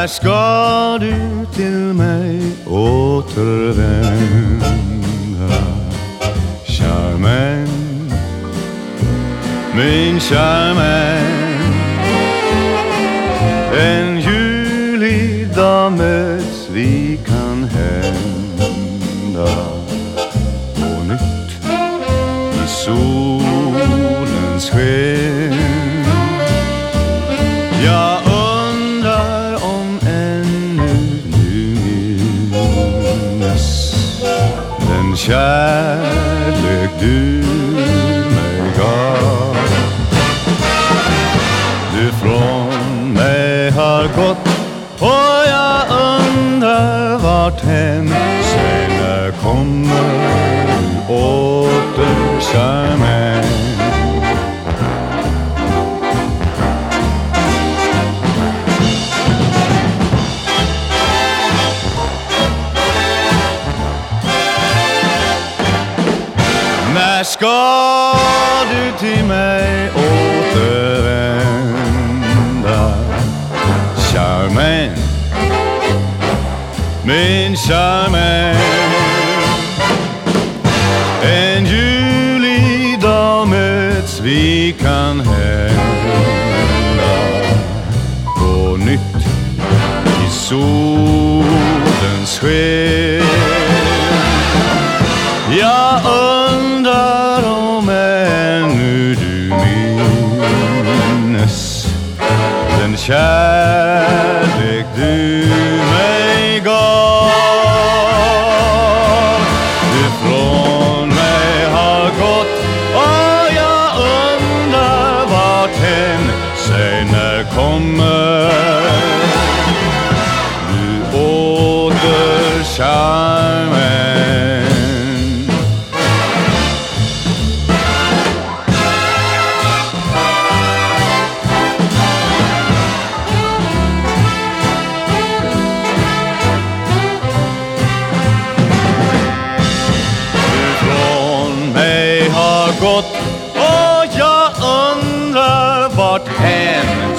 När skal du til meg återvända Charmaine, min Charmaine den kjærlek du meg gav Du från meg har gått og jeg undrer vart hen. Sen när kommer När ska du till mig återvända Charmaine Min Charmaine En julig dag möts vi kan hända På nytt i solens sken den kärlek du meg gav. Du från meg har gått og jeg undrar vart hen när kommer gått og jag undrar vart hän